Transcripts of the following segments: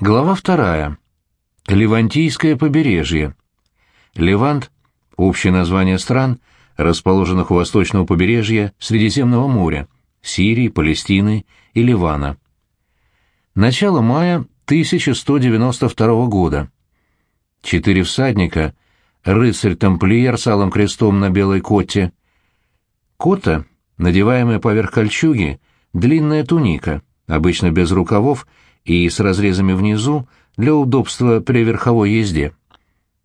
Глава вторая. Левантийское побережье. Левант – общее название стран, расположенных у восточного побережья Средиземного моря, Сирии, Палестины и Ливана. Начало мая 1192 года. Четыре всадника, рыцарь-тамплиер с алым крестом на белой коте. Кота, надеваемая поверх кольчуги, длинная туника, обычно без рукавов и с разрезами внизу для удобства при верховой езде.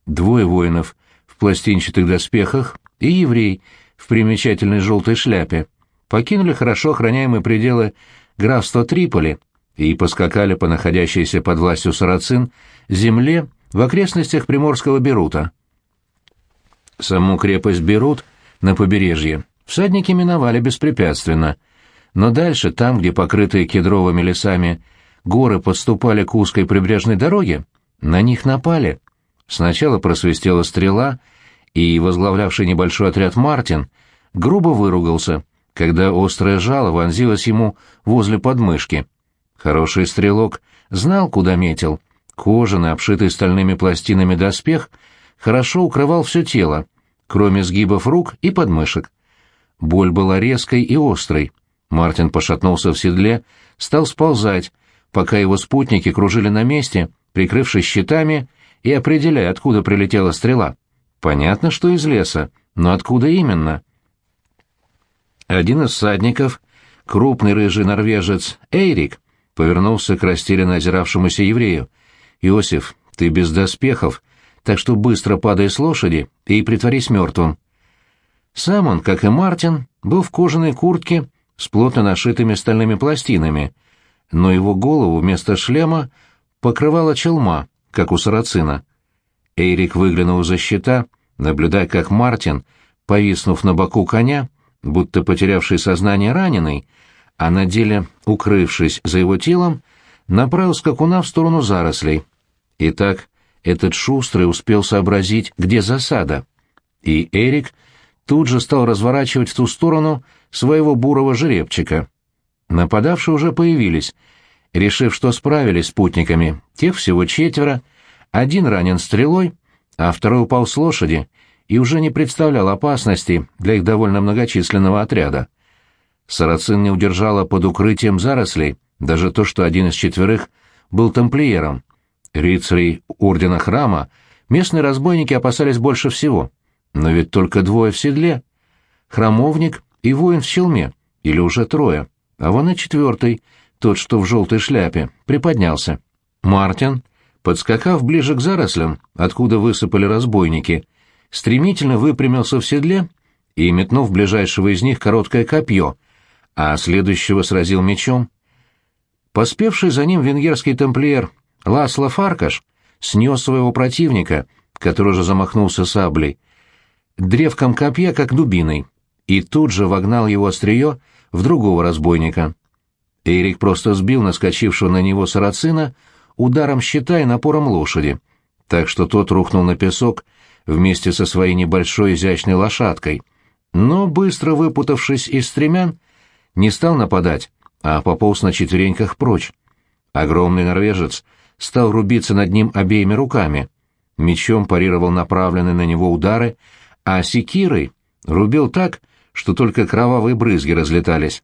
Двое воинов в пластинчатых доспехах и еврей в примечательной желтой шляпе покинули хорошо охраняемые пределы графства Триполи и поскакали по находящейся под властью сарацин земле в окрестностях Приморского Берута. Саму крепость Берут на побережье всадники миновали беспрепятственно, но дальше, там, где покрытые кедровыми лесами горы подступали к узкой прибрежной дороге, на них напали. Сначала просвистела стрела, и возглавлявший небольшой отряд Мартин грубо выругался, когда острое жало вонзилось ему возле подмышки. Хороший стрелок знал, куда метил. Кожаный, обшитый стальными пластинами доспех хорошо укрывал все тело, кроме сгибов рук и подмышек. Боль была резкой и острой. Мартин пошатнулся в седле, стал сползать, пока его спутники кружили на месте, прикрывшись щитами и определяя, откуда прилетела стрела. Понятно, что из леса, но откуда именно? Один из всадников, крупный рыжий норвежец Эйрик, повернулся к растерянно озиравшемуся еврею. «Иосиф, ты без доспехов, так что быстро падай с лошади и притворись мертвым». Сам он, как и Мартин, был в кожаной куртке с плотно нашитыми стальными пластинами — но его голову вместо шлема покрывала челма, как у сарацина. Эйрик выглянул из-за щита, наблюдая, как Мартин, повиснув на боку коня, будто потерявший сознание раненый, а на деле, укрывшись за его телом, направил скакуна в сторону зарослей. Итак, этот шустрый успел сообразить, где засада, и Эрик тут же стал разворачивать в ту сторону своего бурого жеребчика. Нападавшие уже появились. Решив, что справились с путниками, тех всего четверо, один ранен стрелой, а второй упал с лошади и уже не представлял опасности для их довольно многочисленного отряда. Сарацин не удержала под укрытием зарослей даже то, что один из четверых был тамплиером. Рыцарей ордена храма местные разбойники опасались больше всего, но ведь только двое в седле. Храмовник и воин в челме, или уже трое а вон и четвертый, тот, что в желтой шляпе, приподнялся. Мартин, подскакав ближе к зарослям, откуда высыпали разбойники, стремительно выпрямился в седле и, метнув ближайшего из них короткое копье, а следующего сразил мечом. Поспевший за ним венгерский тамплиер Ласло Фаркаш снес своего противника, который уже замахнулся саблей, древком копья, как дубиной, и тут же вогнал его острие в другого разбойника. Эрик просто сбил наскочившего на него сарацина ударом щита и напором лошади, так что тот рухнул на песок вместе со своей небольшой изящной лошадкой, но, быстро выпутавшись из стремян, не стал нападать, а пополз на четвереньках прочь. Огромный норвежец стал рубиться над ним обеими руками, мечом парировал направленные на него удары, а секирой рубил так, что только кровавые брызги разлетались.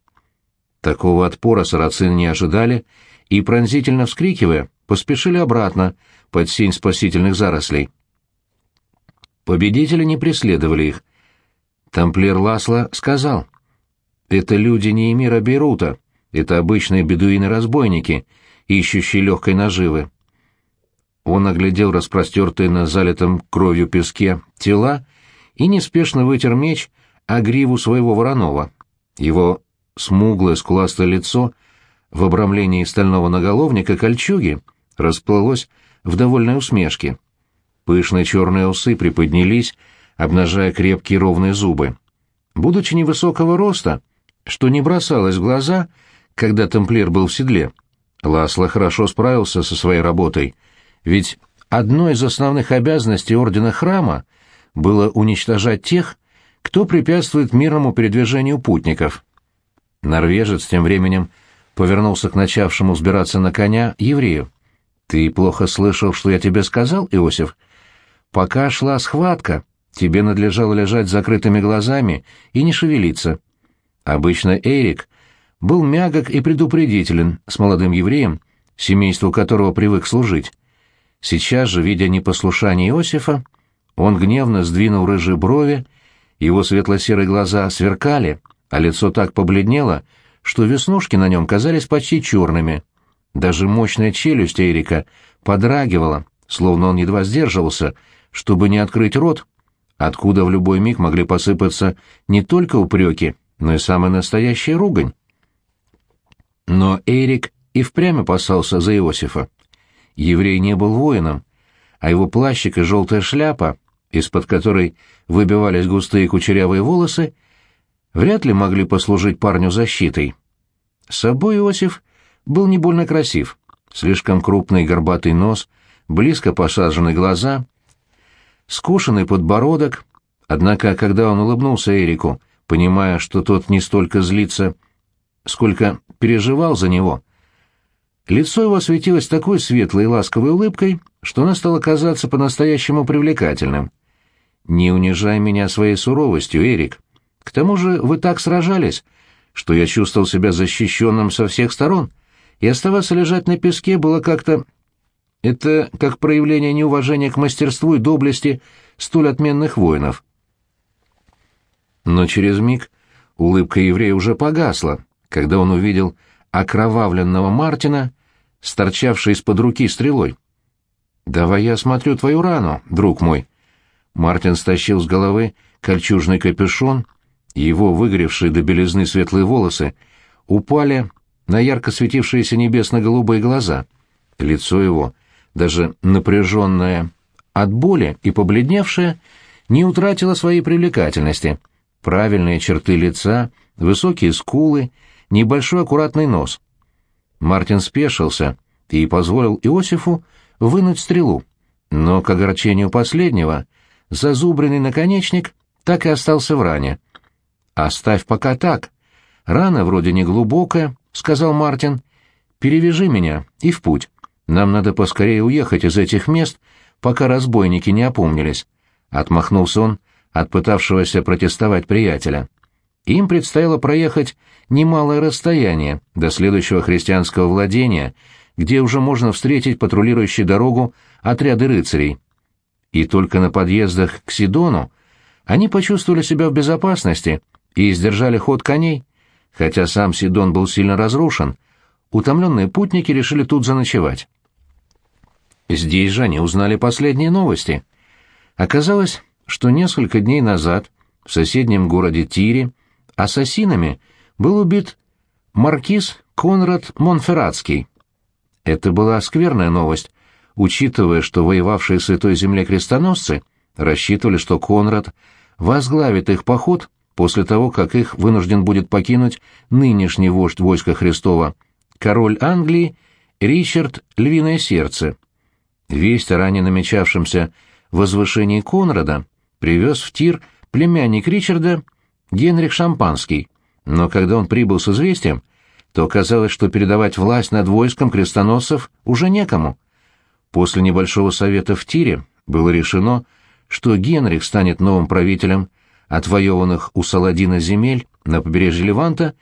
Такого отпора сарацины не ожидали и, пронзительно вскрикивая, поспешили обратно под сень спасительных зарослей. Победители не преследовали их. Тамплиер Ласло сказал, «Это люди не эмира Бейрута, это обычные бедуины-разбойники, ищущие легкой наживы». Он оглядел распростертые на залитом кровью песке тела и неспешно вытер меч а гриву своего Воронова. Его смуглое скуластое лицо в обрамлении стального наголовника кольчуги расплылось в довольной усмешке. Пышные черные усы приподнялись, обнажая крепкие ровные зубы. Будучи невысокого роста, что не бросалось в глаза, когда тамплиер был в седле, Ласло хорошо справился со своей работой, ведь одной из основных обязанностей Ордена Храма было уничтожать тех, кто препятствует мирному передвижению путников. Норвежец тем временем повернулся к начавшему сбираться на коня еврею. «Ты плохо слышал, что я тебе сказал, Иосиф? Пока шла схватка, тебе надлежало лежать с закрытыми глазами и не шевелиться. Обычно Эрик был мягок и предупредителен с молодым евреем, семейству которого привык служить. Сейчас же, видя непослушание Иосифа, он гневно сдвинул рыжие брови, его светло-серые глаза сверкали, а лицо так побледнело, что веснушки на нем казались почти черными. Даже мощная челюсть Эрика подрагивала, словно он едва сдерживался, чтобы не открыть рот, откуда в любой миг могли посыпаться не только упреки, но и самая настоящая ругань. Но Эрик и впрямь опасался за Иосифа. Еврей не был воином, а его плащик и желтая шляпа, из-под которой выбивались густые кучерявые волосы, вряд ли могли послужить парню защитой. С собой Иосиф был не больно красив. Слишком крупный горбатый нос, близко посаженные глаза, скушенный подбородок. Однако, когда он улыбнулся Эрику, понимая, что тот не столько злится, сколько переживал за него, лицо его светилось такой светлой и ласковой улыбкой, что оно стало казаться по-настоящему привлекательным. «Не унижай меня своей суровостью, Эрик. К тому же вы так сражались, что я чувствовал себя защищенным со всех сторон, и оставаться лежать на песке было как-то... Это как проявление неуважения к мастерству и доблести столь отменных воинов». Но через миг улыбка еврея уже погасла, когда он увидел окровавленного Мартина, сторчавший из-под руки стрелой. «Давай я осмотрю твою рану, друг мой». Мартин стащил с головы кольчужный капюшон, его выгоревшие до белизны светлые волосы упали на ярко светившиеся небесно-голубые глаза. Лицо его, даже напряженное от боли и побледневшее, не утратило своей привлекательности. Правильные черты лица, высокие скулы, небольшой аккуратный нос. Мартин спешился и позволил Иосифу вынуть стрелу, но, к огорчению последнего, зазубренный наконечник так и остался в ране. «Оставь пока так. Рана вроде не глубокая», — сказал Мартин. «Перевяжи меня и в путь. Нам надо поскорее уехать из этих мест, пока разбойники не опомнились», — отмахнулся он от пытавшегося протестовать приятеля. Им предстояло проехать немалое расстояние до следующего христианского владения, где уже можно встретить патрулирующий дорогу отряды рыцарей. И только на подъездах к Сидону они почувствовали себя в безопасности и сдержали ход коней, хотя сам Сидон был сильно разрушен, утомленные путники решили тут заночевать. Здесь же они узнали последние новости. Оказалось, что несколько дней назад в соседнем городе Тире ассасинами был убит маркиз Конрад Монферратский. Это была скверная новость, учитывая, что воевавшие с Святой Земле крестоносцы рассчитывали, что Конрад возглавит их поход после того, как их вынужден будет покинуть нынешний вождь войска Христова, король Англии Ричард Львиное Сердце. Весть о ранее намечавшемся возвышении Конрада привез в Тир племянник Ричарда Генрих Шампанский, но когда он прибыл с известием, то оказалось, что передавать власть над войском крестоносцев уже некому. После небольшого совета в Тире было решено, что Генрих станет новым правителем отвоеванных у Саладина земель на побережье Леванта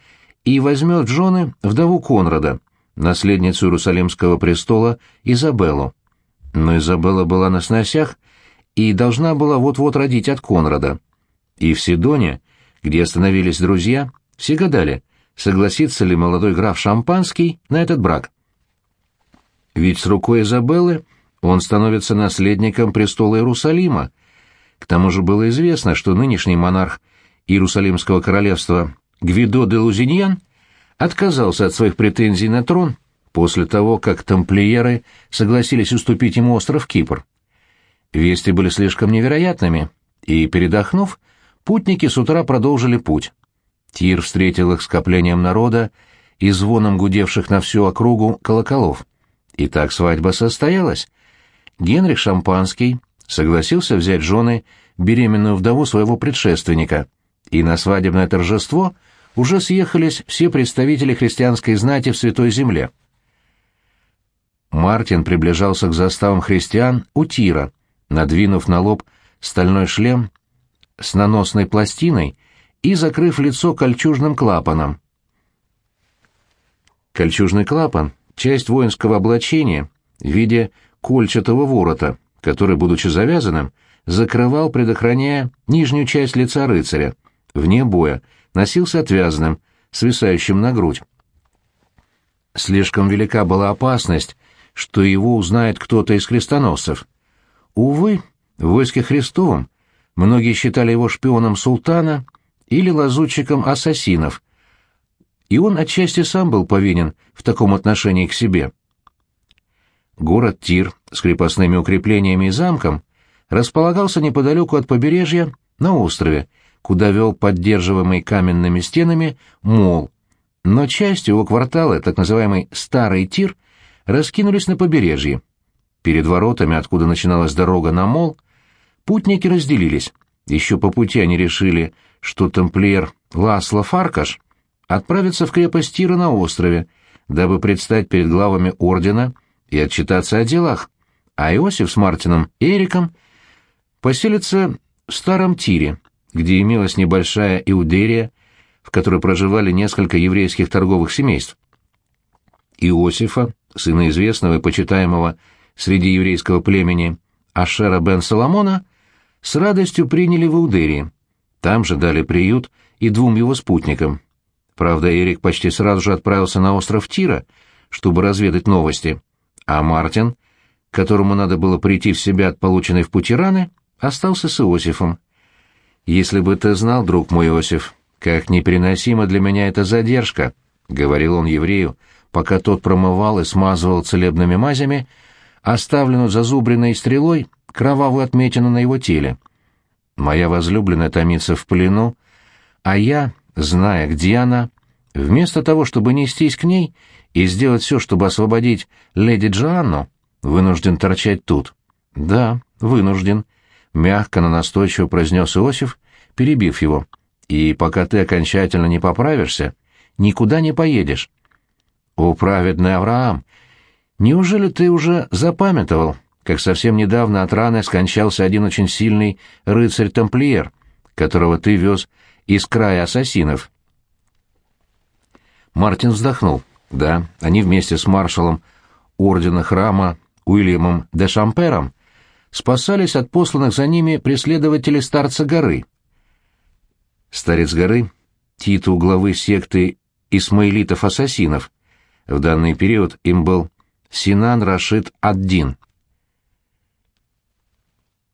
и возьмет в жены вдову Конрада, наследницу Иерусалимского престола Изабеллу. Но Изабелла была на сносях и должна была вот-вот родить от Конрада. И в Сидоне, где остановились друзья, все гадали, согласится ли молодой граф Шампанский на этот брак. Ведь с рукой Изабеллы он становится наследником престола Иерусалима. К тому же было известно, что нынешний монарх Иерусалимского королевства Гвидо де Лузиньян отказался от своих претензий на трон после того, как тамплиеры согласились уступить ему остров Кипр. Вести были слишком невероятными, и, передохнув, путники с утра продолжили путь. Тир встретил их скоплением народа и звоном гудевших на всю округу колоколов. И так свадьба состоялась. Генрих Шампанский согласился взять жены беременную вдову своего предшественника, и на свадебное торжество уже съехались все представители христианской знати в Святой Земле. Мартин приближался к заставам христиан у Тира, надвинув на лоб стальной шлем с наносной пластиной и закрыв лицо кольчужным клапаном. Кольчужный клапан — часть воинского облачения в виде кольчатого ворота, который, будучи завязанным, закрывал, предохраняя нижнюю часть лица рыцаря. Вне боя носился отвязанным, свисающим на грудь. Слишком велика была опасность, что его узнает кто-то из крестоносцев. Увы, в войске Христовом многие считали его шпионом султана или лазутчиком ассасинов, и он отчасти сам был повинен в таком отношении к себе. Город Тир с крепостными укреплениями и замком располагался неподалеку от побережья на острове, куда вел поддерживаемый каменными стенами мол, но часть его квартала, так называемый «Старый Тир», раскинулись на побережье. Перед воротами, откуда начиналась дорога на мол, путники разделились. Еще по пути они решили, что тамплиер Ласло Фаркаш отправится в крепость Тира на острове, дабы предстать перед главами ордена и отчитаться о делах, а Иосиф с Мартином Эриком поселятся в Старом Тире, где имелась небольшая иудерия, в которой проживали несколько еврейских торговых семейств. Иосифа, сына известного и почитаемого среди еврейского племени Ашера бен Соломона, с радостью приняли в Иудерии. Там же дали приют и двум его спутникам. Правда, Эрик почти сразу же отправился на остров Тира, чтобы разведать новости, а Мартин, которому надо было прийти в себя от полученной в пути раны, остался с Иосифом. «Если бы ты знал, друг мой Иосиф, как непереносима для меня эта задержка», — говорил он еврею, пока тот промывал и смазывал целебными мазями оставленную зазубренной стрелой кровавую отметину на его теле. «Моя возлюбленная томится в плену, а я, зная, где она, вместо того, чтобы нестись к ней и сделать все, чтобы освободить леди Джоанну, вынужден торчать тут». «Да, вынужден», — мягко, но настойчиво произнес Иосиф, перебив его. «И пока ты окончательно не поправишься, никуда не поедешь». «О, праведный Авраам! Неужели ты уже запамятовал, как совсем недавно от раны скончался один очень сильный рыцарь-тамплиер, которого ты вез из края ассасинов?» Мартин вздохнул. «Да, они вместе с маршалом ордена храма Уильямом де Шампером спасались от посланных за ними преследователей Старца горы. Старец горы — титул главы секты исмаилитов-ассасинов. В данный период им был Синан Рашид Аддин.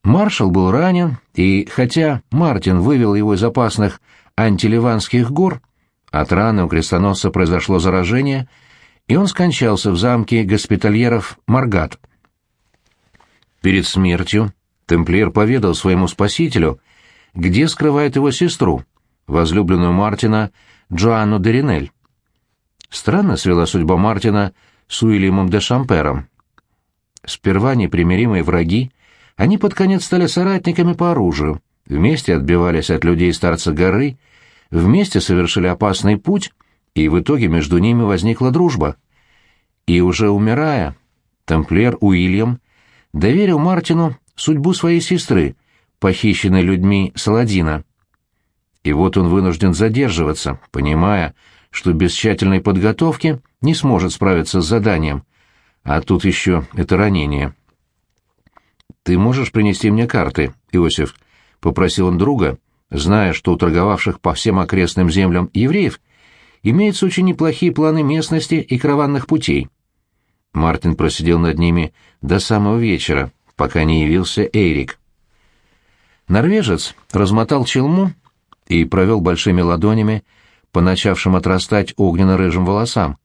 Маршал был ранен, и хотя Мартин вывел его из опасных антиливанских гор, от раны у крестоносца произошло заражение, и он скончался в замке госпитальеров Маргат — Перед смертью Темплиер поведал своему спасителю, где скрывает его сестру, возлюбленную Мартина Джоанну Деринель. Странно свела судьба Мартина с Уильямом де Шампером. Сперва непримиримые враги, они под конец стали соратниками по оружию, вместе отбивались от людей старца горы, вместе совершили опасный путь, и в итоге между ними возникла дружба. И уже умирая, тамплиер Уильям доверил Мартину судьбу своей сестры, похищенной людьми Саладина. И вот он вынужден задерживаться, понимая, что без тщательной подготовки не сможет справиться с заданием, а тут еще это ранение. «Ты можешь принести мне карты, Иосиф?» — попросил он друга, зная, что у торговавших по всем окрестным землям евреев имеются очень неплохие планы местности и караванных путей. Мартин просидел над ними до самого вечера, пока не явился Эрик. Норвежец размотал челму и провел большими ладонями по начавшим отрастать огненно-рыжим волосам.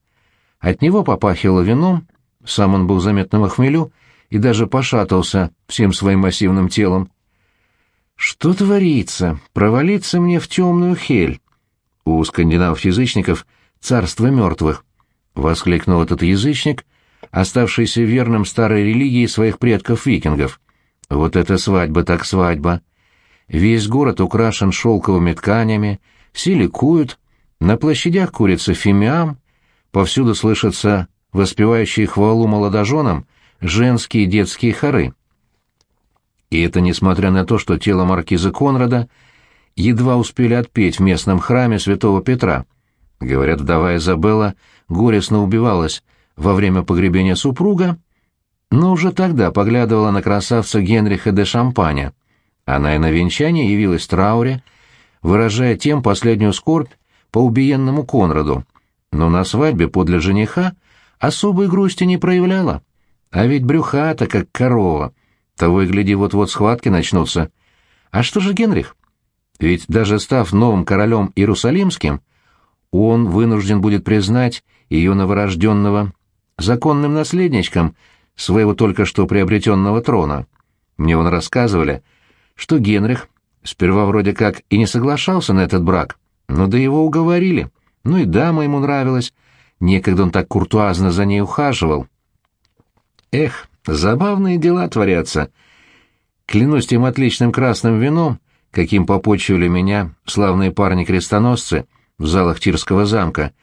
От него попахивало вином, сам он был заметно в хмелю и даже пошатался всем своим массивным телом. «Что творится? Провалиться мне в темную хель!» У скандинавов-язычников царство мертвых. — воскликнул этот язычник оставшийся верным старой религии своих предков-викингов. Вот это свадьба так свадьба. Весь город украшен шелковыми тканями, все ликуют, на площадях курится фимиам, повсюду слышатся воспевающие хвалу молодоженам женские детские хоры. И это несмотря на то, что тело маркиза Конрада едва успели отпеть в местном храме святого Петра. Говорят, вдова Изабелла горестно убивалась во время погребения супруга, но уже тогда поглядывала на красавца Генриха де Шампаня. Она и на венчание явилась в трауре, выражая тем последнюю скорбь по убиенному Конраду, но на свадьбе подле жениха особой грусти не проявляла. А ведь брюхата, как корова. Того и гляди, вот-вот схватки начнутся. А что же Генрих? Ведь даже став новым королем Иерусалимским, он вынужден будет признать ее новорожденного законным наследничком своего только что приобретенного трона. Мне он рассказывали, что Генрих сперва вроде как и не соглашался на этот брак, но да его уговорили. Ну и дама ему нравилась, некогда он так куртуазно за ней ухаживал. Эх, забавные дела творятся. Клянусь тем отличным красным вином, каким попочивали меня славные парни-крестоносцы в залах Тирского замка.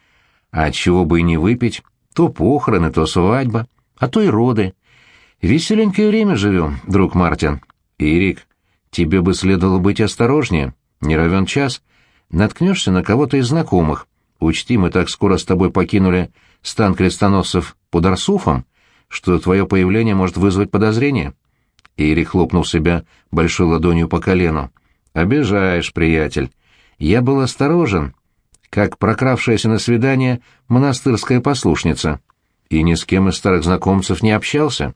А чего бы и не выпить, то похороны, то свадьба, а то и роды. Веселенькое время живем, друг Мартин. Ирик, тебе бы следовало быть осторожнее. Не равен час. Наткнешься на кого-то из знакомых. Учти, мы так скоро с тобой покинули стан крестоносцев под Арсуфом, что твое появление может вызвать подозрение. Ирик хлопнул себя большой ладонью по колену. «Обижаешь, приятель. Я был осторожен, как прокравшаяся на свидание монастырская послушница, и ни с кем из старых знакомцев не общался.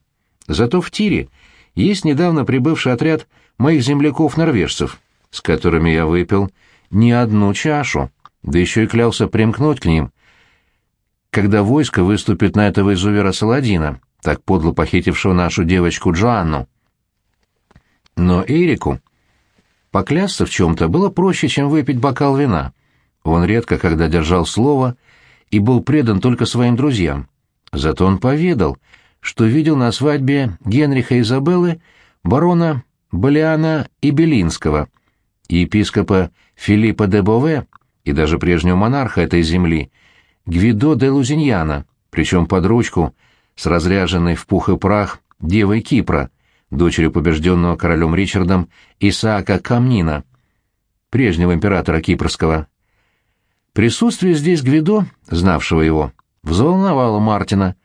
Зато в тире есть недавно прибывший отряд моих земляков-норвежцев, с которыми я выпил не одну чашу, да еще и клялся примкнуть к ним, когда войско выступит на этого изувера Саладина, так подло похитившего нашу девочку Джоанну. Но Эрику поклясться в чем-то было проще, чем выпить бокал вина. Он редко когда держал слово и был предан только своим друзьям. Зато он поведал, что видел на свадьбе Генриха Изабеллы барона Балиана и Белинского, епископа Филиппа де Бове и даже прежнего монарха этой земли, Гвидо де Лузиньяна, причем под ручку, с разряженной в пух и прах девой Кипра, дочерью побежденного королем Ричардом Исаака Камнина, прежнего императора Кипрского. Присутствие здесь Гвидо, знавшего его, взволновало Мартина,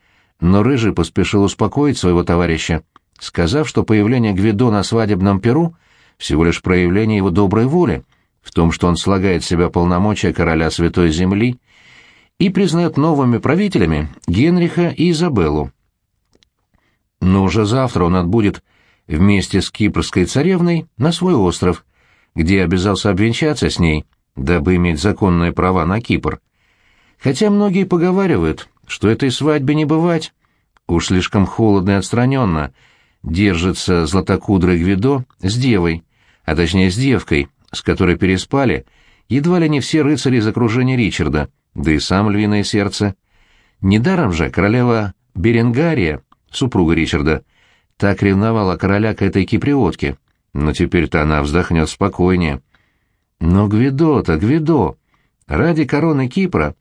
но Рыжий поспешил успокоить своего товарища, сказав, что появление Гвидо на свадебном перу всего лишь проявление его доброй воли, в том, что он слагает в себя полномочия короля Святой Земли и признает новыми правителями Генриха и Изабеллу. Но уже завтра он отбудет вместе с кипрской царевной на свой остров, где обязался обвенчаться с ней, дабы иметь законные права на Кипр. Хотя многие поговаривают, что этой свадьбе не бывать. Уж слишком холодно и отстраненно держится златокудрый Гвидо с девой, а точнее с девкой, с которой переспали едва ли не все рыцари из окружения Ричарда, да и сам львиное сердце. Недаром же королева Беренгария, супруга Ричарда, так ревновала короля к этой киприотке, но теперь-то она вздохнет спокойнее. Но Гвидо-то, Гвидо, ради короны Кипра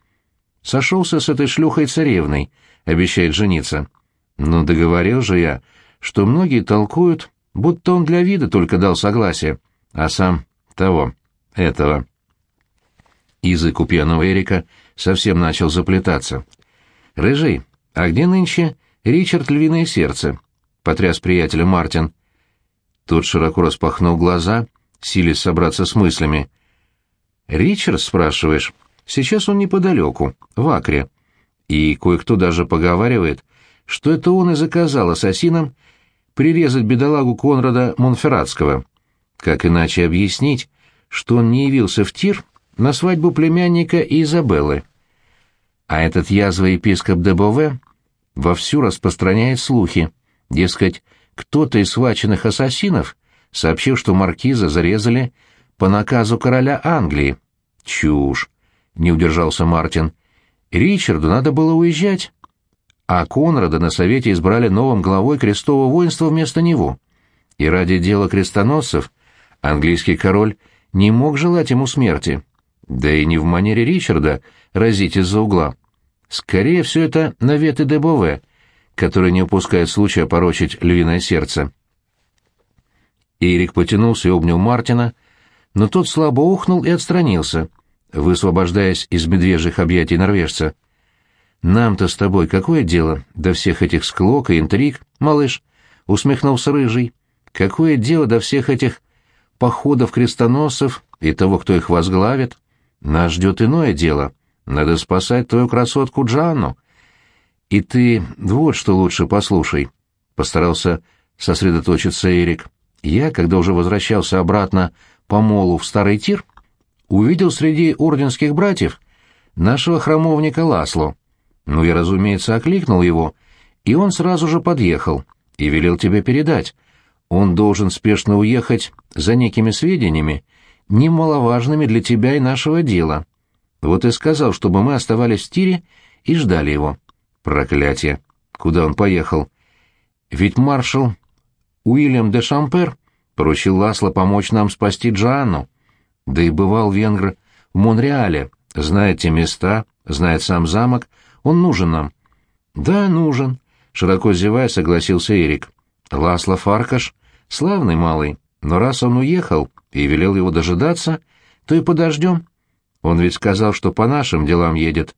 сошелся с этой шлюхой-царевной, обещает жениться. Но договорил же я, что многие толкуют, будто он для вида только дал согласие, а сам того, этого. Язык у пьяного Эрика совсем начал заплетаться. «Рыжий, а где нынче Ричард Львиное Сердце?» — потряс приятеля Мартин. Тот широко распахнул глаза, силясь собраться с мыслями. «Ричард, спрашиваешь? Сейчас он неподалеку, в Акре. И кое-кто даже поговаривает, что это он и заказал ассасинам прирезать бедолагу Конрада Монферратского. Как иначе объяснить, что он не явился в тир на свадьбу племянника Изабеллы? А этот язвый епископ Дебове вовсю распространяет слухи. Дескать, кто-то из схваченных ассасинов сообщил, что маркиза зарезали по наказу короля Англии. Чушь! Не удержался Мартин. Ричарду надо было уезжать. А Конрада на совете избрали новым главой крестового воинства вместо него. И ради дела крестоносцев английский король не мог желать ему смерти. Да и не в манере Ричарда разить из-за угла. Скорее все это наветы де Бове, который не упускает случая порочить львиное сердце. Эрик потянулся и обнял Мартина, но тот слабо ухнул и отстранился, высвобождаясь из медвежьих объятий норвежца. «Нам-то с тобой какое дело до всех этих склок и интриг, малыш?» — усмехнулся Рыжий. «Какое дело до всех этих походов крестоносцев и того, кто их возглавит? Нас ждет иное дело. Надо спасать твою красотку Джанну. И ты вот что лучше послушай», — постарался сосредоточиться Эрик. «Я, когда уже возвращался обратно по молу в Старый Тир, увидел среди орденских братьев нашего храмовника Ласло. Ну, я, разумеется, окликнул его, и он сразу же подъехал и велел тебе передать. Он должен спешно уехать за некими сведениями, немаловажными для тебя и нашего дела. Вот и сказал, чтобы мы оставались в тире и ждали его. Проклятие! Куда он поехал? Ведь маршал Уильям де Шампер поручил Ласло помочь нам спасти Джоанну. Да и бывал венгр в Монреале, знает те места, знает сам замок, он нужен нам. Да, нужен, широко зевая, согласился Эрик. Ласло Фаркаш — славный малый, но раз он уехал и велел его дожидаться, то и подождем. Он ведь сказал, что по нашим делам едет.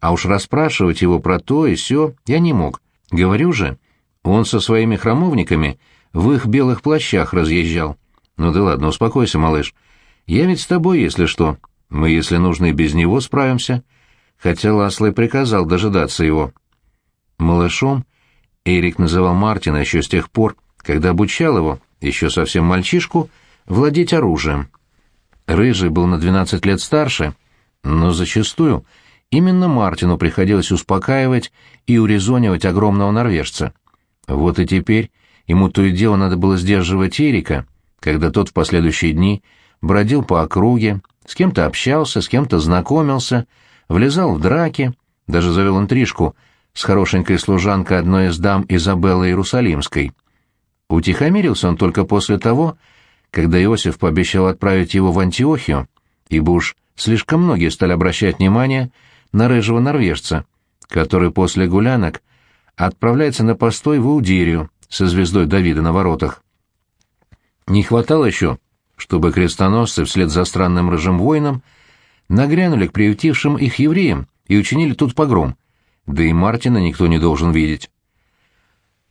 А уж расспрашивать его про то и сё я не мог. Говорю же, он со своими храмовниками в их белых плащах разъезжал. Ну да ладно, успокойся, малыш. Я ведь с тобой, если что. Мы, если нужно, и без него справимся. Хотя Ласло приказал дожидаться его. Малышом Эрик называл Мартина еще с тех пор, когда обучал его, еще совсем мальчишку, владеть оружием. Рыжий был на 12 лет старше, но зачастую именно Мартину приходилось успокаивать и урезонивать огромного норвежца. Вот и теперь ему то и дело надо было сдерживать Эрика, когда тот в последующие дни бродил по округе, с кем-то общался, с кем-то знакомился, влезал в драки, даже завел интрижку с хорошенькой служанкой одной из дам Изабеллы Иерусалимской. Утихомирился он только после того, когда Иосиф пообещал отправить его в Антиохию, ибо уж слишком многие стали обращать внимание на рыжего норвежца, который после гулянок отправляется на постой в Иудирию со звездой Давида на воротах. Не хватало еще, чтобы крестоносцы вслед за странным рыжим воином нагрянули к приютившим их евреям и учинили тут погром, да и Мартина никто не должен видеть.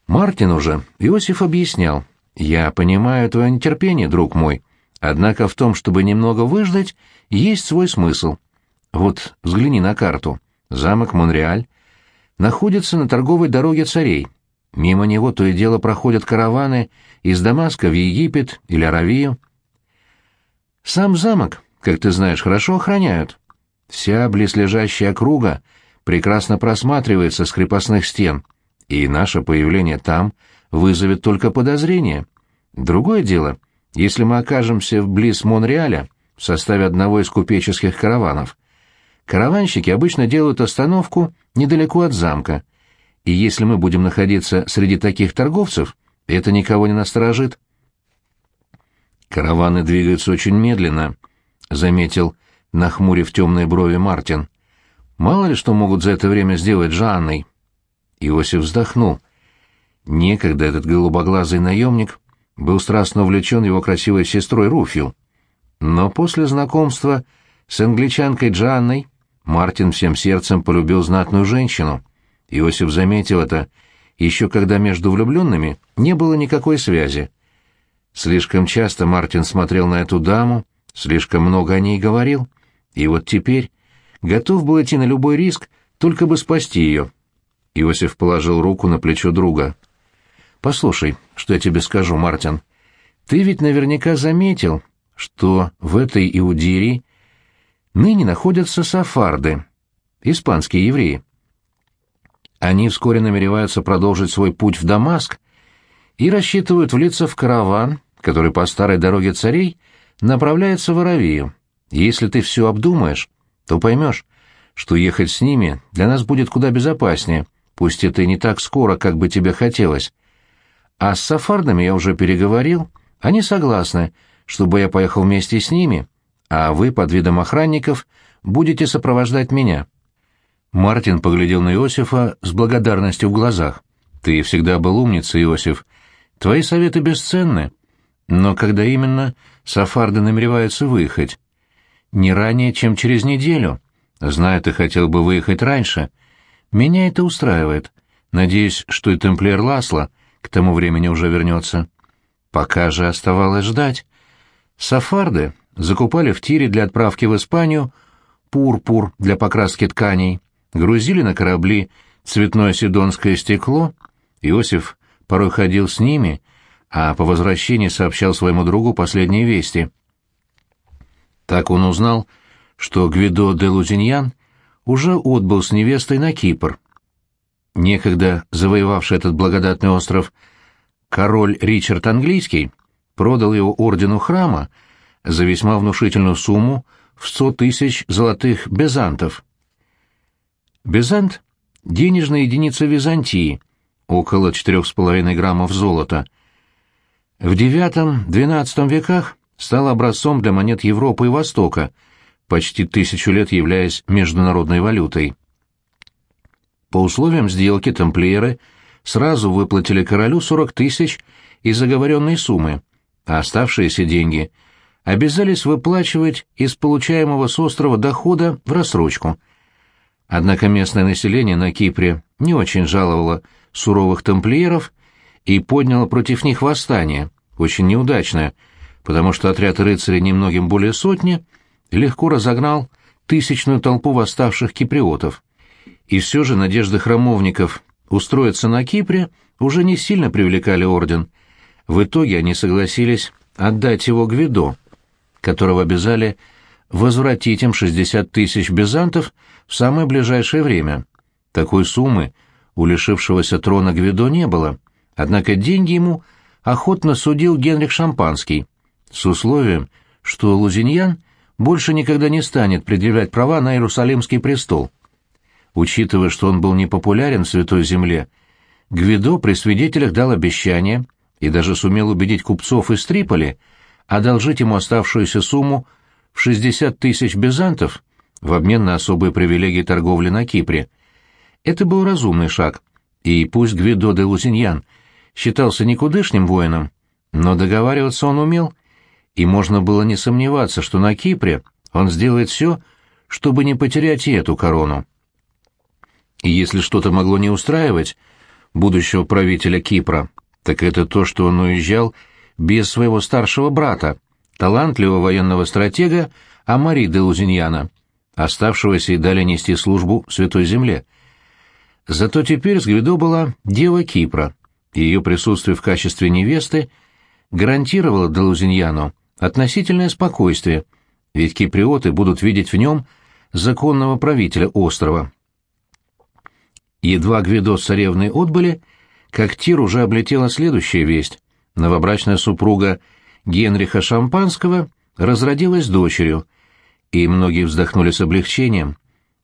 Мартин уже Иосиф объяснял, «Я понимаю твое нетерпение, друг мой, однако в том, чтобы немного выждать, есть свой смысл. Вот взгляни на карту. Замок Монреаль находится на торговой дороге царей. Мимо него то и дело проходят караваны из Дамаска в Египет или Аравию. Сам замок, как ты знаешь, хорошо охраняют. Вся близлежащая округа прекрасно просматривается с крепостных стен, и наше появление там вызовет только подозрение. Другое дело, если мы окажемся вблиз Монреаля в составе одного из купеческих караванов. Караванщики обычно делают остановку недалеко от замка, и если мы будем находиться среди таких торговцев, это никого не насторожит. «Караваны двигаются очень медленно», — заметил, нахмурив темные брови Мартин. «Мало ли что могут за это время сделать Жанной». Иосиф вздохнул. Некогда этот голубоглазый наемник был страстно увлечен его красивой сестрой Руфью. Но после знакомства с англичанкой Джанной Мартин всем сердцем полюбил знатную женщину. Иосиф заметил это, еще когда между влюбленными не было никакой связи. Слишком часто Мартин смотрел на эту даму, слишком много о ней говорил, и вот теперь готов был идти на любой риск, только бы спасти ее. Иосиф положил руку на плечо друга. «Послушай, что я тебе скажу, Мартин. Ты ведь наверняка заметил, что в этой Иудирии ныне находятся сафарды, испанские евреи. Они вскоре намереваются продолжить свой путь в Дамаск и рассчитывают влиться в караван, который по старой дороге царей направляется в Аравию. Если ты все обдумаешь, то поймешь, что ехать с ними для нас будет куда безопаснее, пусть это и не так скоро, как бы тебе хотелось. А с сафардами я уже переговорил, они согласны, чтобы я поехал вместе с ними, а вы под видом охранников будете сопровождать меня. Мартин поглядел на Иосифа с благодарностью в глазах. «Ты всегда был умницей, Иосиф. Твои советы бесценны. Но когда именно Сафарды намереваются выехать? Не ранее, чем через неделю. Знаю, ты хотел бы выехать раньше. Меня это устраивает. Надеюсь, что и темплиер Ласло к тому времени уже вернется. Пока же оставалось ждать. Сафарды закупали в тире для отправки в Испанию пурпур для покраски тканей, грузили на корабли цветное сидонское стекло. Иосиф порой ходил с ними, а по возвращении сообщал своему другу последние вести. Так он узнал, что Гвидо де Лузиньян уже отбыл с невестой на Кипр. Некогда завоевавший этот благодатный остров король Ричард Английский продал его ордену храма за весьма внушительную сумму в сто тысяч золотых безантов. Безант — денежная единица Византии, около четырех с половиной граммов золота. В IX-XII веках стал образцом для монет Европы и Востока, почти тысячу лет являясь международной валютой. По условиям сделки тамплиеры сразу выплатили королю 40 тысяч из заговоренной суммы, а оставшиеся деньги обязались выплачивать из получаемого с острова дохода в рассрочку – Однако местное население на Кипре не очень жаловало суровых тамплиеров и подняло против них восстание, очень неудачное, потому что отряд рыцарей немногим более сотни легко разогнал тысячную толпу восставших киприотов. И все же надежды храмовников устроиться на Кипре уже не сильно привлекали орден. В итоге они согласились отдать его Гвидо, которого обязали возвратить им 60 тысяч безантов в самое ближайшее время. Такой суммы у лишившегося трона Гвидо не было, однако деньги ему охотно судил Генрих Шампанский, с условием, что Лузиньян больше никогда не станет предъявлять права на Иерусалимский престол. Учитывая, что он был непопулярен в Святой Земле, Гвидо при свидетелях дал обещание и даже сумел убедить купцов из Триполи одолжить ему оставшуюся сумму в 60 тысяч безантов в обмен на особые привилегии торговли на Кипре. Это был разумный шаг, и пусть Гвидо де Лузиньян считался никудышним воином, но договариваться он умел, и можно было не сомневаться, что на Кипре он сделает все, чтобы не потерять и эту корону. И если что-то могло не устраивать будущего правителя Кипра, так это то, что он уезжал без своего старшего брата, талантливого военного стратега Амари де Лузиньяна, оставшегося и далее нести службу Святой Земле. Зато теперь с Гвидо была дева Кипра, и ее присутствие в качестве невесты гарантировало де Лузиньяну относительное спокойствие, ведь киприоты будут видеть в нем законного правителя острова. Едва Гвидо с царевной отбыли, как Тир уже облетела следующая весть. Новобрачная супруга Генриха Шампанского разродилась дочерью, и многие вздохнули с облегчением.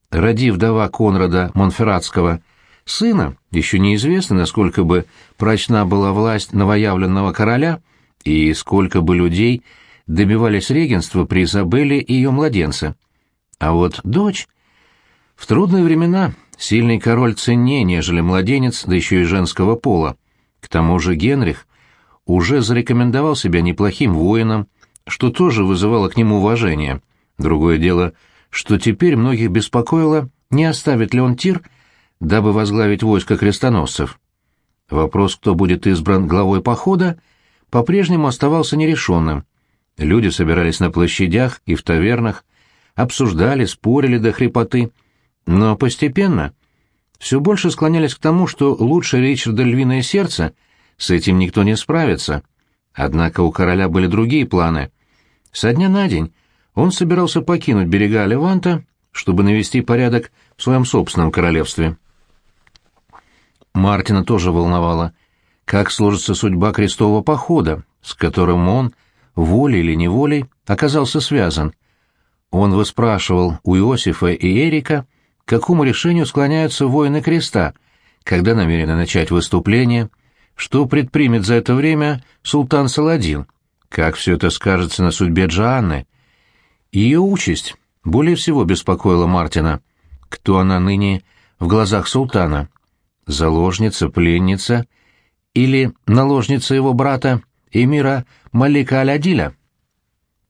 Родив вдова Конрада Монферратского сына, еще неизвестно, насколько бы прочна была власть новоявленного короля и сколько бы людей добивались регенства при Изабелле и ее младенце. А вот дочь... В трудные времена сильный король ценнее, нежели младенец, да еще и женского пола. К тому же Генрих уже зарекомендовал себя неплохим воином, что тоже вызывало к нему уважение. Другое дело, что теперь многих беспокоило, не оставит ли он Тир, дабы возглавить войско крестоносцев. Вопрос, кто будет избран главой похода, по-прежнему оставался нерешенным. Люди собирались на площадях и в тавернах, обсуждали, спорили до хрипоты, но постепенно все больше склонялись к тому, что лучше Ричарда Львиное Сердце — с этим никто не справится. Однако у короля были другие планы. Со дня на день он собирался покинуть берега Леванта, чтобы навести порядок в своем собственном королевстве. Мартина тоже волновало, как сложится судьба крестового похода, с которым он, волей или неволей, оказался связан. Он выспрашивал у Иосифа и Эрика, какому решению склоняются воины креста, когда намерены начать выступление — что предпримет за это время султан Саладин? Как все это скажется на судьбе Джоанны? Ее участь более всего беспокоила Мартина. кто она ныне в глазах султана. Заложница, пленница или наложница его брата Эмира Малика Алядиля?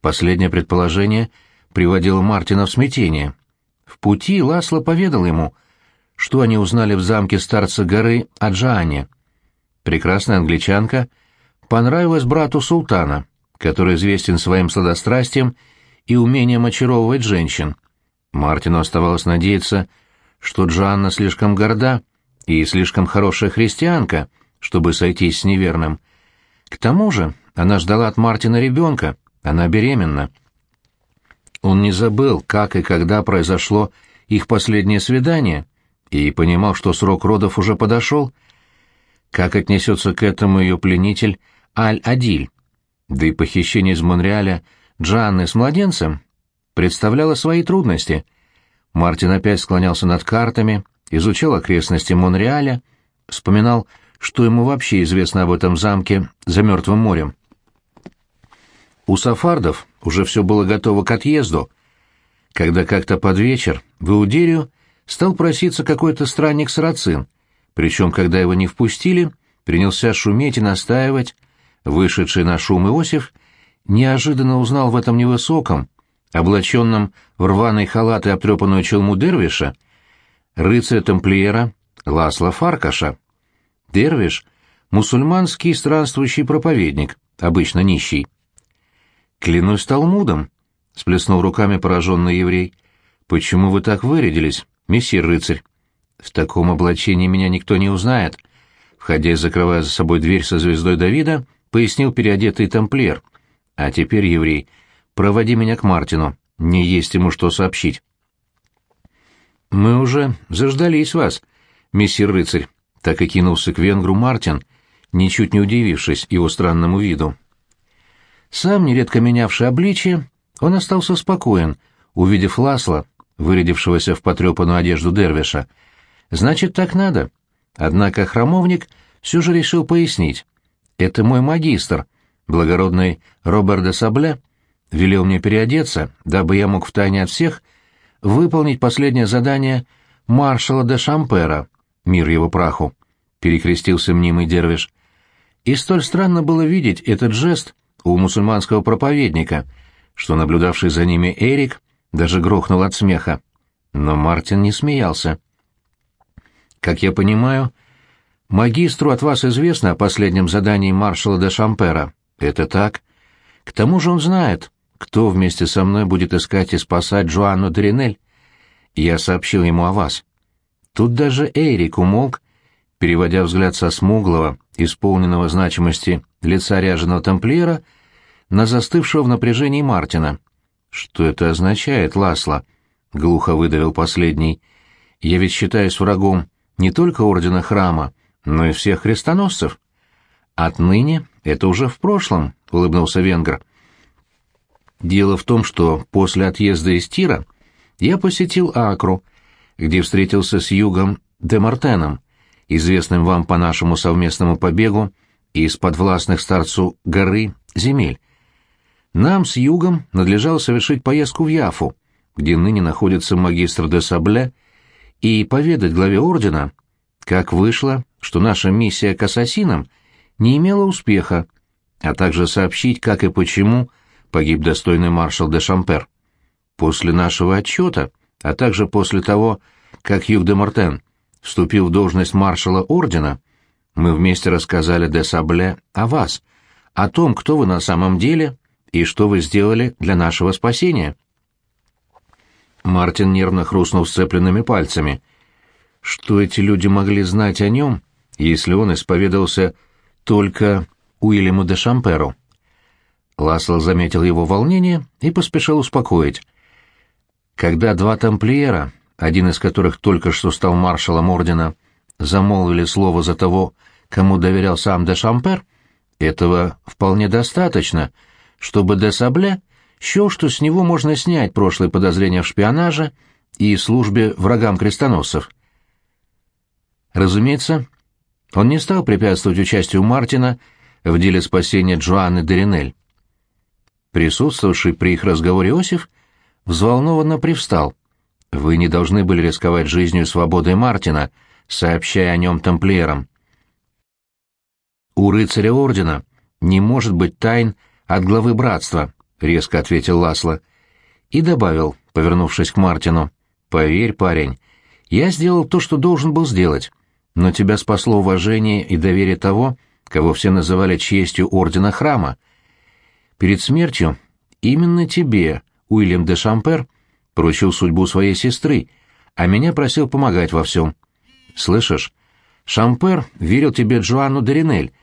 Последнее предположение приводило Мартина в смятение. В пути Ласло поведал ему, что они узнали в замке старца горы Аджаане. Прекрасная англичанка понравилась брату султана, который известен своим сладострастием и умением очаровывать женщин. Мартину оставалось надеяться, что Джанна слишком горда и слишком хорошая христианка, чтобы сойтись с неверным. К тому же она ждала от Мартина ребенка, она беременна. Он не забыл, как и когда произошло их последнее свидание, и понимал, что срок родов уже подошел. Как отнесется к этому ее пленитель Аль-Адиль? Да и похищение из Монреаля Джанны с младенцем представляло свои трудности. Мартин опять склонялся над картами, изучал окрестности Монреаля, вспоминал, что ему вообще известно об этом замке за Мертвым морем. У сафардов уже все было готово к отъезду, когда как-то под вечер в Иудерию стал проситься какой-то странник-сарацин, причем, когда его не впустили, принялся шуметь и настаивать. Вышедший на шум Иосиф неожиданно узнал в этом невысоком, облаченном в рваный халат и обтрепанную челму Дервиша, рыцаря-тамплиера Ласла Фаркаша. Дервиш — мусульманский странствующий проповедник, обычно нищий. «Клянусь Талмудом», — сплеснул руками пораженный еврей. «Почему вы так вырядились, мессир рыцарь? В таком облачении меня никто не узнает». Входя и закрывая за собой дверь со звездой Давида, пояснил переодетый тамплиер. «А теперь, еврей, проводи меня к Мартину, не есть ему что сообщить». «Мы уже заждались вас, мессир рыцарь», — так и кинулся к венгру Мартин, ничуть не удивившись его странному виду. Сам, нередко менявший обличие, он остался спокоен, увидев Ласла, вырядившегося в потрепанную одежду Дервиша. «Значит, так надо». Однако храмовник все же решил пояснить. «Это мой магистр, благородный Роберт де Сабле, велел мне переодеться, дабы я мог втайне от всех выполнить последнее задание маршала де Шампера, мир его праху», — перекрестился мнимый дервиш. И столь странно было видеть этот жест у мусульманского проповедника, что наблюдавший за ними Эрик даже грохнул от смеха. Но Мартин не смеялся. «Как я понимаю, магистру от вас известно о последнем задании маршала де Шампера. Это так? К тому же он знает, кто вместе со мной будет искать и спасать Джоанну Дринель. Я сообщил ему о вас». Тут даже Эрик умолк, переводя взгляд со смуглого, исполненного значимости лица ряженого тамплиера на застывшего в напряжении Мартина. «Что это означает, Ласло?» — глухо выдавил последний. «Я ведь считаюсь врагом не только Ордена Храма, но и всех крестоносцев». «Отныне это уже в прошлом», — улыбнулся Венгр. «Дело в том, что после отъезда из Тира я посетил Акру, где встретился с Югом Демартеном, известным вам по нашему совместному побегу из подвластных старцу горы земель. Нам с югом надлежало совершить поездку в Яфу, где ныне находится магистр де Сабле, и поведать главе ордена, как вышло, что наша миссия к ассасинам не имела успеха, а также сообщить, как и почему погиб достойный маршал де Шампер. После нашего отчета, а также после того, как Юг де Мортен вступил в должность маршала ордена, мы вместе рассказали де Сабле о вас, о том, кто вы на самом деле и что вы сделали для нашего спасения. Мартин нервно хрустнул сцепленными пальцами. Что эти люди могли знать о нем, если он исповедовался только Уильяму де Шамперу? Лассел заметил его волнение и поспешил успокоить. Когда два тамплиера, один из которых только что стал маршалом ордена, замолвили слово за того, кому доверял сам де Шампер, этого вполне достаточно, чтобы де Сабле счел, что с него можно снять прошлые подозрения в шпионаже и службе врагам крестоносцев. Разумеется, он не стал препятствовать участию Мартина в деле спасения Джоанны Деринель. Присутствовавший при их разговоре Иосиф взволнованно привстал. Вы не должны были рисковать жизнью и свободой Мартина, сообщая о нем тамплиерам. У рыцаря ордена не может быть тайн от главы братства, резко ответил Ласло. И добавил, повернувшись к Мартину, поверь, парень, я сделал то, что должен был сделать, но тебя спасло уважение и доверие того, кого все называли честью ордена храма. Перед смертью именно тебе Уильям де Шампер поручил судьбу своей сестры, а меня просил помогать во всем. Слышишь, Шампер верил тебе Джоанну Деринель,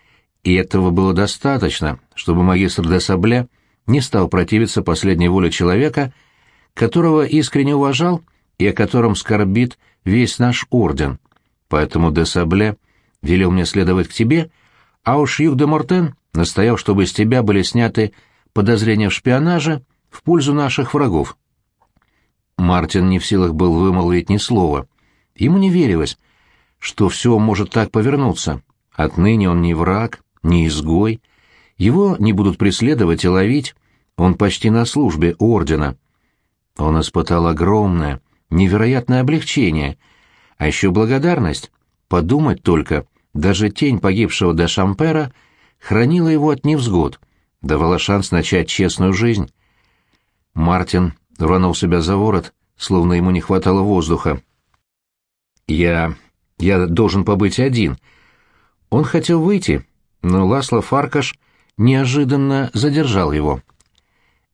и этого было достаточно, чтобы магистр де Сабле не стал противиться последней воле человека, которого искренне уважал и о котором скорбит весь наш орден. Поэтому де Сабле велел мне следовать к тебе, а уж Юг де Мортен настоял, чтобы с тебя были сняты подозрения в шпионаже в пользу наших врагов. Мартин не в силах был вымолвить ни слова. Ему не верилось, что все может так повернуться. Отныне он не враг, не изгой. Его не будут преследовать и ловить. Он почти на службе ордена. Он испытал огромное, невероятное облегчение. А еще благодарность. Подумать только, даже тень погибшего де Шампера хранила его от невзгод, давала шанс начать честную жизнь. Мартин рванул себя за ворот, словно ему не хватало воздуха. «Я... я должен побыть один». Он хотел выйти, но Ласло Фаркаш неожиданно задержал его.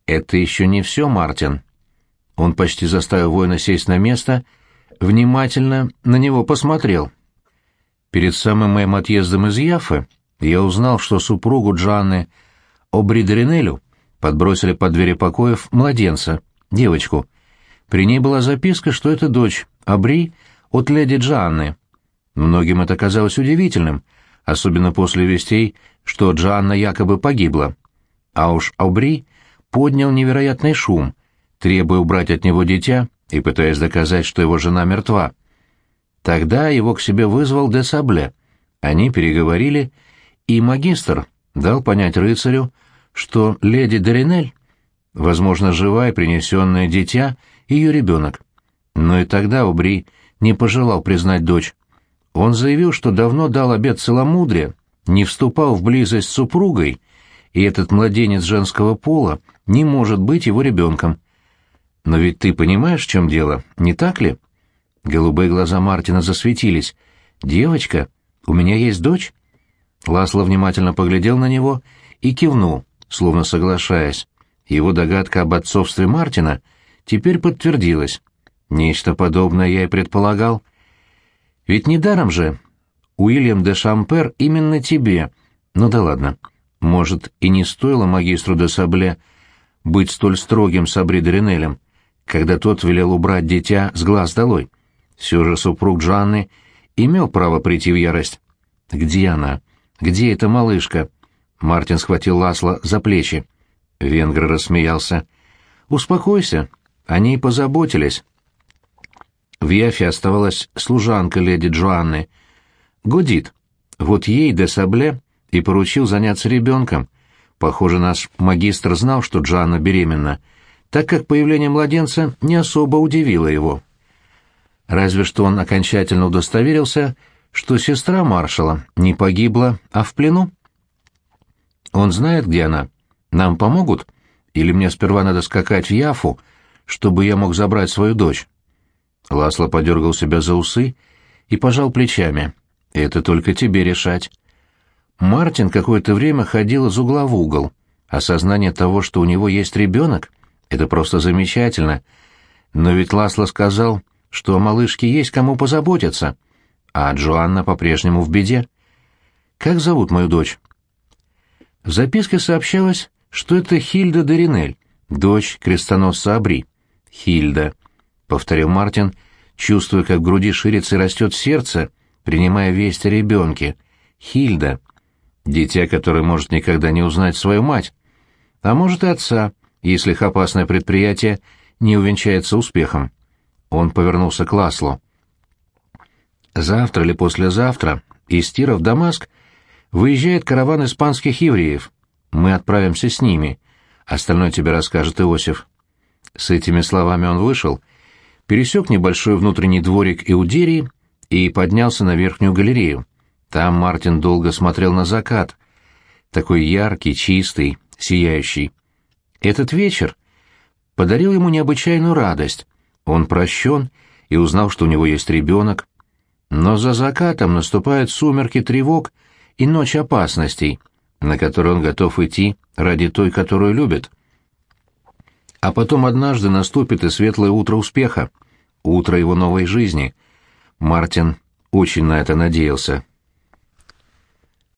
«Это еще не все, Мартин». Он почти заставил воина сесть на место, внимательно на него посмотрел. Перед самым моим отъездом из Яфы я узнал, что супругу Джанны Обридеринелю подбросили под двери покоев младенца, девочку. При ней была записка, что это дочь Абри от леди Джанны. Многим это казалось удивительным, особенно после вестей, что Джанна якобы погибла. А уж Абри поднял невероятный шум, требуя убрать от него дитя и пытаясь доказать, что его жена мертва. Тогда его к себе вызвал де Сабле. Они переговорили, и магистр дал понять рыцарю, что леди Доринель, возможно, живая принесенное дитя, ее ребенок. Но и тогда Убри не пожелал признать дочь. Он заявил, что давно дал обет целомудрия, не вступал в близость с супругой, и этот младенец женского пола не может быть его ребенком. Но ведь ты понимаешь, в чем дело, не так ли? Голубые глаза Мартина засветились. «Девочка, у меня есть дочь?» Ласло внимательно поглядел на него и кивнул словно соглашаясь. Его догадка об отцовстве Мартина теперь подтвердилась. Нечто подобное я и предполагал. Ведь недаром же Уильям де Шампер именно тебе. Ну да ладно. Может, и не стоило магистру де Сабле быть столь строгим с Абри Доринелем, когда тот велел убрать дитя с глаз долой. Все же супруг Джанны имел право прийти в ярость. Где она? Где эта малышка? Мартин схватил Ласло за плечи. Венгр рассмеялся. «Успокойся, они позаботились». В Яфе оставалась служанка леди Джоанны. Годит. Вот ей де Сабле и поручил заняться ребенком. Похоже, наш магистр знал, что Джоанна беременна, так как появление младенца не особо удивило его. Разве что он окончательно удостоверился, что сестра маршала не погибла, а в плену. Он знает, где она. Нам помогут? Или мне сперва надо скакать в Яфу, чтобы я мог забрать свою дочь?» Ласло подергал себя за усы и пожал плечами. «Это только тебе решать». Мартин какое-то время ходил из угла в угол. Осознание того, что у него есть ребенок, это просто замечательно. Но ведь Ласло сказал, что о малышке есть кому позаботиться, а Джоанна по-прежнему в беде. «Как зовут мою дочь?» В записке сообщалось, что это Хильда Деринель, дочь крестоносца Абри. «Хильда», — повторил Мартин, чувствуя, как в груди ширится и растет сердце, принимая весть о ребенке. «Хильда», дитя, которое может никогда не узнать свою мать, а может и отца, если их опасное предприятие не увенчается успехом. Он повернулся к Ласлу. «Завтра или послезавтра из Тира в Дамаск Выезжает караван испанских евреев. Мы отправимся с ними. Остальное тебе расскажет Иосиф». С этими словами он вышел, пересек небольшой внутренний дворик Иудерии и поднялся на верхнюю галерею. Там Мартин долго смотрел на закат, такой яркий, чистый, сияющий. Этот вечер подарил ему необычайную радость. Он прощен и узнал, что у него есть ребенок. Но за закатом наступают сумерки тревог и ночь опасностей, на которые он готов идти ради той, которую любит. А потом однажды наступит и светлое утро успеха, утро его новой жизни. Мартин очень на это надеялся.